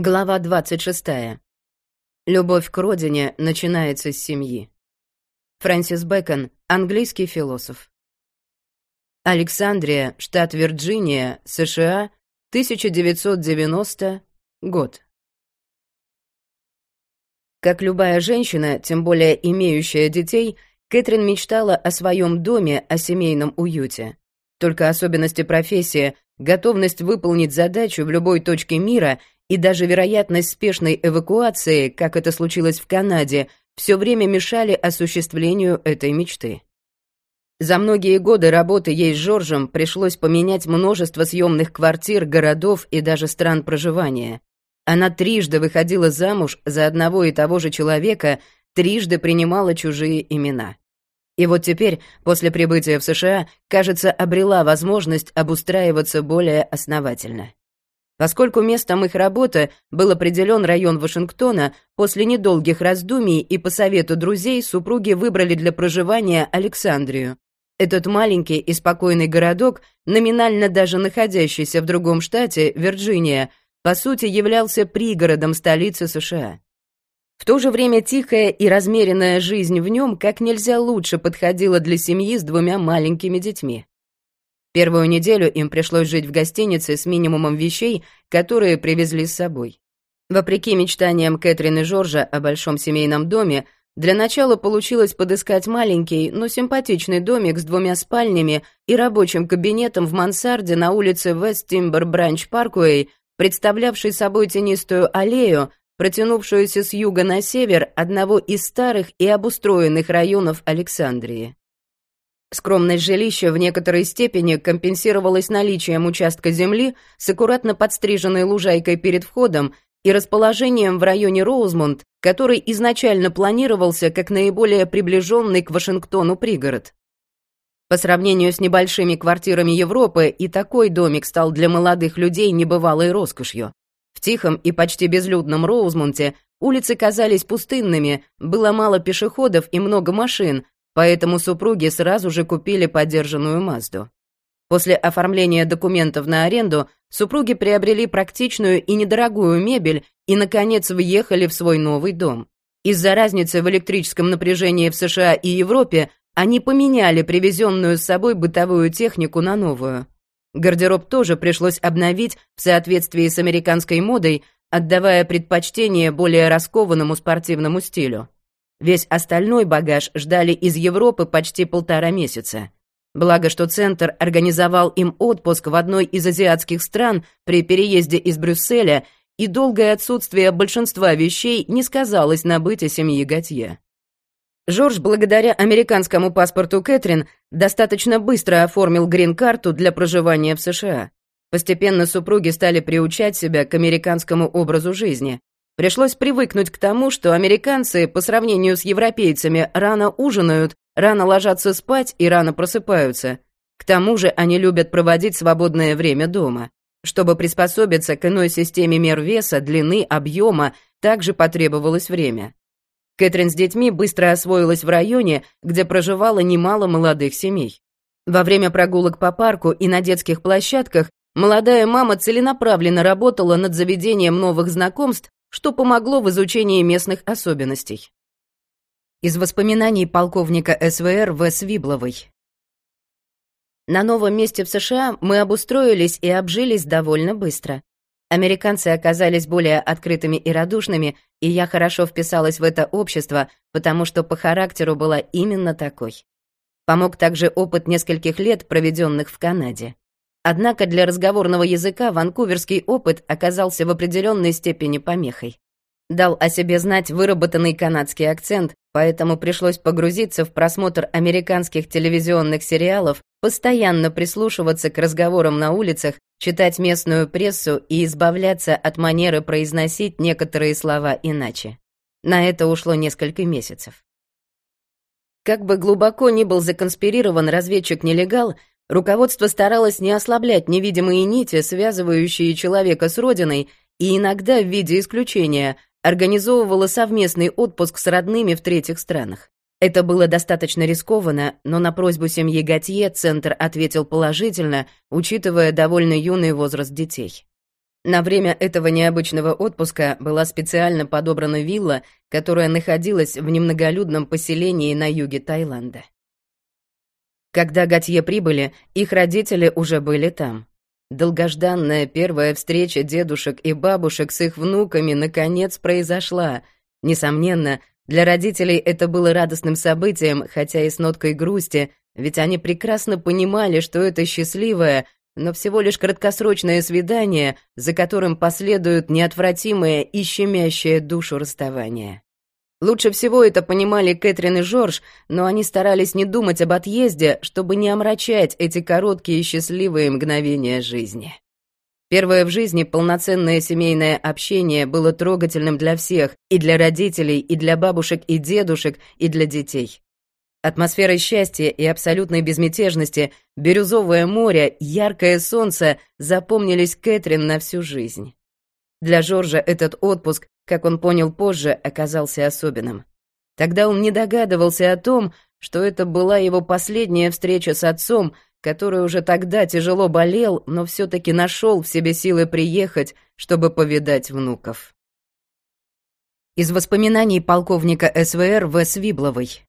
Глава 26. Любовь к родине начинается с семьи. Фрэнсис Бэкон, английский философ. Александрия, штат Вирджиния, США, 1990 год. Как любая женщина, тем более имеющая детей, Кэтрин мечтала о своем доме, о семейном уюте. Только особенности профессии, готовность выполнить задачу в любой точке мира и даже вероятность спешной эвакуации, как это случилось в Канаде, все время мешали осуществлению этой мечты. За многие годы работы ей с Жоржем пришлось поменять множество съемных квартир, городов и даже стран проживания. Она трижды выходила замуж за одного и того же человека, трижды принимала чужие имена. И вот теперь, после прибытия в США, кажется, обрела возможность обустраиваться более основательно. Поскольку местом их работы был определен район Вашингтона, после недолгих раздумий и по совету друзей супруги выбрали для проживания Александрию. Этот маленький и спокойный городок, номинально даже находящийся в другом штате, Вирджиния, по сути являлся пригородом столицы США. В то же время тихая и размеренная жизнь в нем как нельзя лучше подходила для семьи с двумя маленькими детьми. Первую неделю им пришлось жить в гостинице с минимумом вещей, которые привезли с собой. Вопреки мечтаниям Кэтрин и Жоржа о большом семейном доме, для начала получилось подыскать маленький, но симпатичный домик с двумя спальнями и рабочим кабинетом в мансарде на улице Вест Тимбер Бранч Паркуэй, представлявший собой тенистую аллею, протянувшуюся с юга на север одного из старых и обустроенных районов Александрии. Скромность жилища в некоторой степени компенсировалась наличием участка земли с аккуратно подстриженной лужайкой перед входом и расположением в районе Роузмонд, который изначально планировался как наиболее приближенный к Вашингтону пригород. По сравнению с небольшими квартирами Европы, и такой домик стал для молодых людей небывалой роскошью. В тихом и почти безлюдном Роузмонте улицы казались пустынными, было мало пешеходов и много машин, поэтому супруги сразу же купили подержанную Мазду. После оформления документов на аренду супруги приобрели практичную и недорогую мебель и, наконец, въехали в свой новый дом. Из-за разницы в электрическом напряжении в США и Европе они поменяли привезенную с собой бытовую технику на новую. Гардероб тоже пришлось обновить в соответствии с американской модой, отдавая предпочтение более раскованному спортивному стилю. Весь остальной багаж ждали из Европы почти полтора месяца. Благо, что Центр организовал им отпуск в одной из азиатских стран при переезде из Брюсселя, и долгое отсутствие большинства вещей не сказалось на быте семьи Готье. Жорж, благодаря американскому паспорту Кэтрин, достаточно быстро оформил грин-карту для проживания в США. Постепенно супруги стали приучать себя к американскому образу жизни. Пришлось привыкнуть к тому, что американцы, по сравнению с европейцами, рано ужинают, рано ложатся спать и рано просыпаются. К тому же они любят проводить свободное время дома. Чтобы приспособиться к иной системе мер веса, длины, объема, также потребовалось время. Кэтрин с детьми быстро освоилась в районе, где проживало немало молодых семей. Во время прогулок по парку и на детских площадках молодая мама целенаправленно работала над заведением новых знакомств что помогло в изучении местных особенностей. Из воспоминаний полковника СВР В. Свибловой. На новом месте в США мы обустроились и обжились довольно быстро. Американцы оказались более открытыми и радушными, и я хорошо вписалась в это общество, потому что по характеру была именно такой. Помог также опыт нескольких лет, проведенных в Канаде. Однако для разговорного языка ванкуверский опыт оказался в определенной степени помехой. Дал о себе знать выработанный канадский акцент, поэтому пришлось погрузиться в просмотр американских телевизионных сериалов, постоянно прислушиваться к разговорам на улицах, читать местную прессу и избавляться от манеры произносить некоторые слова иначе. На это ушло несколько месяцев. Как бы глубоко ни был законспирирован разведчик-нелегал, Руководство старалось не ослаблять невидимые нити, связывающие человека с родиной, и иногда, в виде исключения, организовывало совместный отпуск с родными в третьих странах. Это было достаточно рискованно, но на просьбу семьи Готье Центр ответил положительно, учитывая довольно юный возраст детей. На время этого необычного отпуска была специально подобрана вилла, которая находилась в немноголюдном поселении на юге Таиланда. Когда Готье прибыли, их родители уже были там. Долгожданная первая встреча дедушек и бабушек с их внуками наконец произошла. Несомненно, для родителей это было радостным событием, хотя и с ноткой грусти, ведь они прекрасно понимали, что это счастливое, но всего лишь краткосрочное свидание, за которым последует неотвратимое и щемящее душу расставание. Лучше всего это понимали Кэтрин и Жорж, но они старались не думать об отъезде, чтобы не омрачать эти короткие и счастливые мгновения жизни. Первое в жизни полноценное семейное общение было трогательным для всех, и для родителей, и для бабушек и дедушек, и для детей. Атмосфера счастья и абсолютной безмятежности, бирюзовое море, яркое солнце запомнились Кэтрин на всю жизнь. Для Жоржа этот отпуск, как он понял позже, оказался особенным. Тогда он не догадывался о том, что это была его последняя встреча с отцом, который уже тогда тяжело болел, но все-таки нашел в себе силы приехать, чтобы повидать внуков. Из воспоминаний полковника СВР В. Свибловой.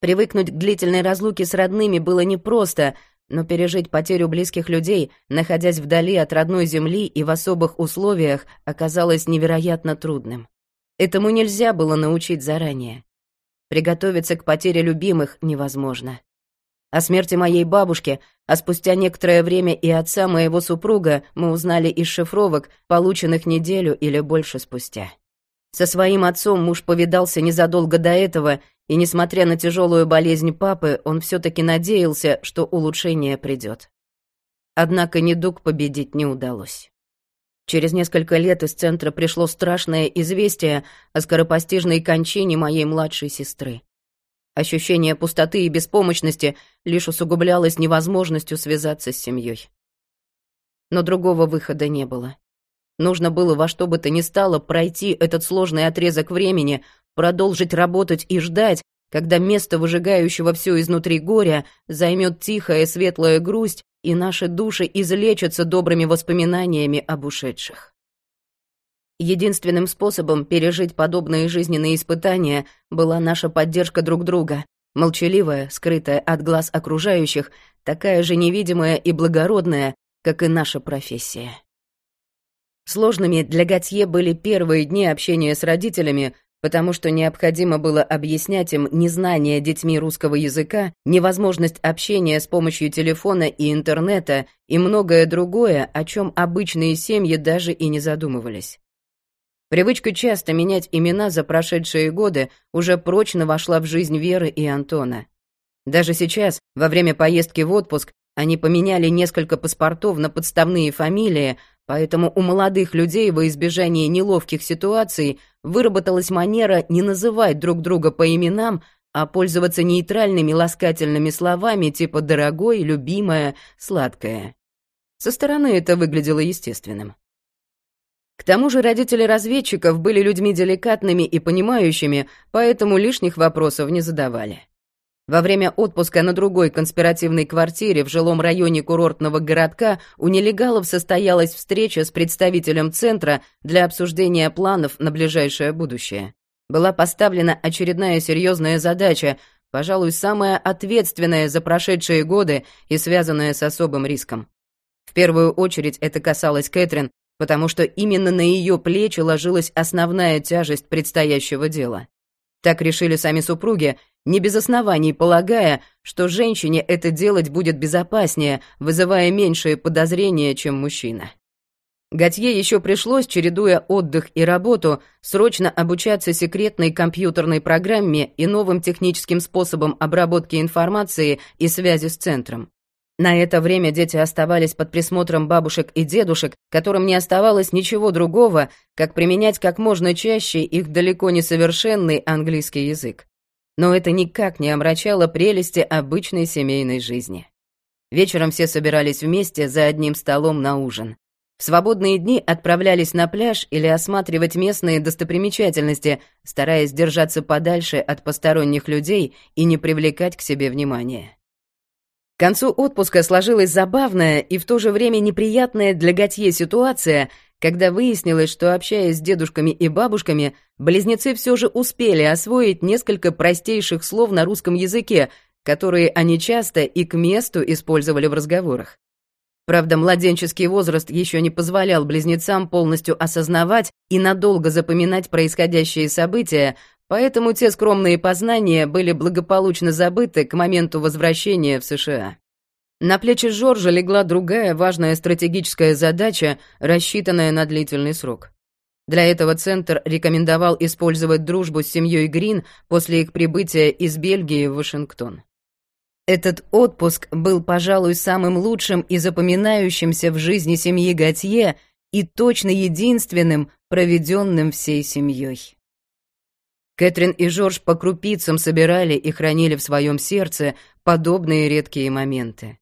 Привыкнуть к длительной разлуке с родными было непросто, но пережить потерю близких людей, находясь вдали от родной земли и в особых условиях, оказалось невероятно трудным. Этому нельзя было научить заранее. Приготовиться к потере любимых невозможно. О смерти моей бабушки, а спустя некоторое время и отца моего супруга мы узнали из шифровок, полученных неделю или больше спустя. Со своим отцом муж повидался незадолго до этого, и, несмотря на тяжелую болезнь папы, он все-таки надеялся, что улучшение придет. Однако недуг победить не удалось. Через несколько лет из центра пришло страшное известие о скоропостижной кончине моей младшей сестры. Ощущение пустоты и беспомощности лишь усугублялось невозможностью связаться с семьей. Но другого выхода не было. Нужно было во что бы то ни стало пройти этот сложный отрезок времени, продолжить работать и ждать, когда место выжигающего все изнутри горя займет тихая светлая грусть, и наши души излечатся добрыми воспоминаниями об ушедших. Единственным способом пережить подобные жизненные испытания была наша поддержка друг друга, молчаливая, скрытая от глаз окружающих, такая же невидимая и благородная, как и наша профессия. Сложными для Готье были первые дни общения с родителями, потому что необходимо было объяснять им незнание детьми русского языка, невозможность общения с помощью телефона и интернета и многое другое, о чем обычные семьи даже и не задумывались. Привычка часто менять имена за прошедшие годы уже прочно вошла в жизнь Веры и Антона. Даже сейчас, во время поездки в отпуск, они поменяли несколько паспортов на подставные фамилии, Поэтому у молодых людей во избежание неловких ситуаций выработалась манера не называть друг друга по именам, а пользоваться нейтральными ласкательными словами типа «дорогой», «любимая», «сладкая». Со стороны это выглядело естественным. К тому же родители разведчиков были людьми деликатными и понимающими, поэтому лишних вопросов не задавали. Во время отпуска на другой конспиративной квартире в жилом районе курортного городка у нелегалов состоялась встреча с представителем центра для обсуждения планов на ближайшее будущее. Была поставлена очередная серьезная задача, пожалуй, самая ответственная за прошедшие годы и связанная с особым риском. В первую очередь это касалось Кэтрин, потому что именно на ее плечи ложилась основная тяжесть предстоящего дела. Так решили сами супруги, не без оснований полагая, что женщине это делать будет безопаснее, вызывая меньшее подозрение, чем мужчина. Готье еще пришлось, чередуя отдых и работу, срочно обучаться секретной компьютерной программе и новым техническим способам обработки информации и связи с центром. На это время дети оставались под присмотром бабушек и дедушек, которым не оставалось ничего другого, как применять как можно чаще их далеко не совершенный английский язык. Но это никак не омрачало прелести обычной семейной жизни. Вечером все собирались вместе за одним столом на ужин. В свободные дни отправлялись на пляж или осматривать местные достопримечательности, стараясь держаться подальше от посторонних людей и не привлекать к себе внимания. Концу отпуска сложилась забавная и в то же время неприятная для Готье ситуация, когда выяснилось, что, общаясь с дедушками и бабушками, близнецы все же успели освоить несколько простейших слов на русском языке, которые они часто и к месту использовали в разговорах. Правда, младенческий возраст еще не позволял близнецам полностью осознавать и надолго запоминать происходящие события, поэтому те скромные познания были благополучно забыты к моменту возвращения в США. На плечи Жоржа легла другая важная стратегическая задача, рассчитанная на длительный срок. Для этого Центр рекомендовал использовать дружбу с семьей Грин после их прибытия из Бельгии в Вашингтон. Этот отпуск был, пожалуй, самым лучшим и запоминающимся в жизни семьи Готье и точно единственным, проведенным всей семьей. Кэтрин и Жорж по крупицам собирали и хранили в своем сердце подобные редкие моменты.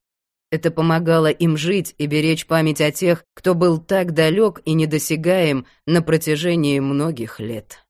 Это помогало им жить и беречь память о тех, кто был так далек и недосягаем на протяжении многих лет.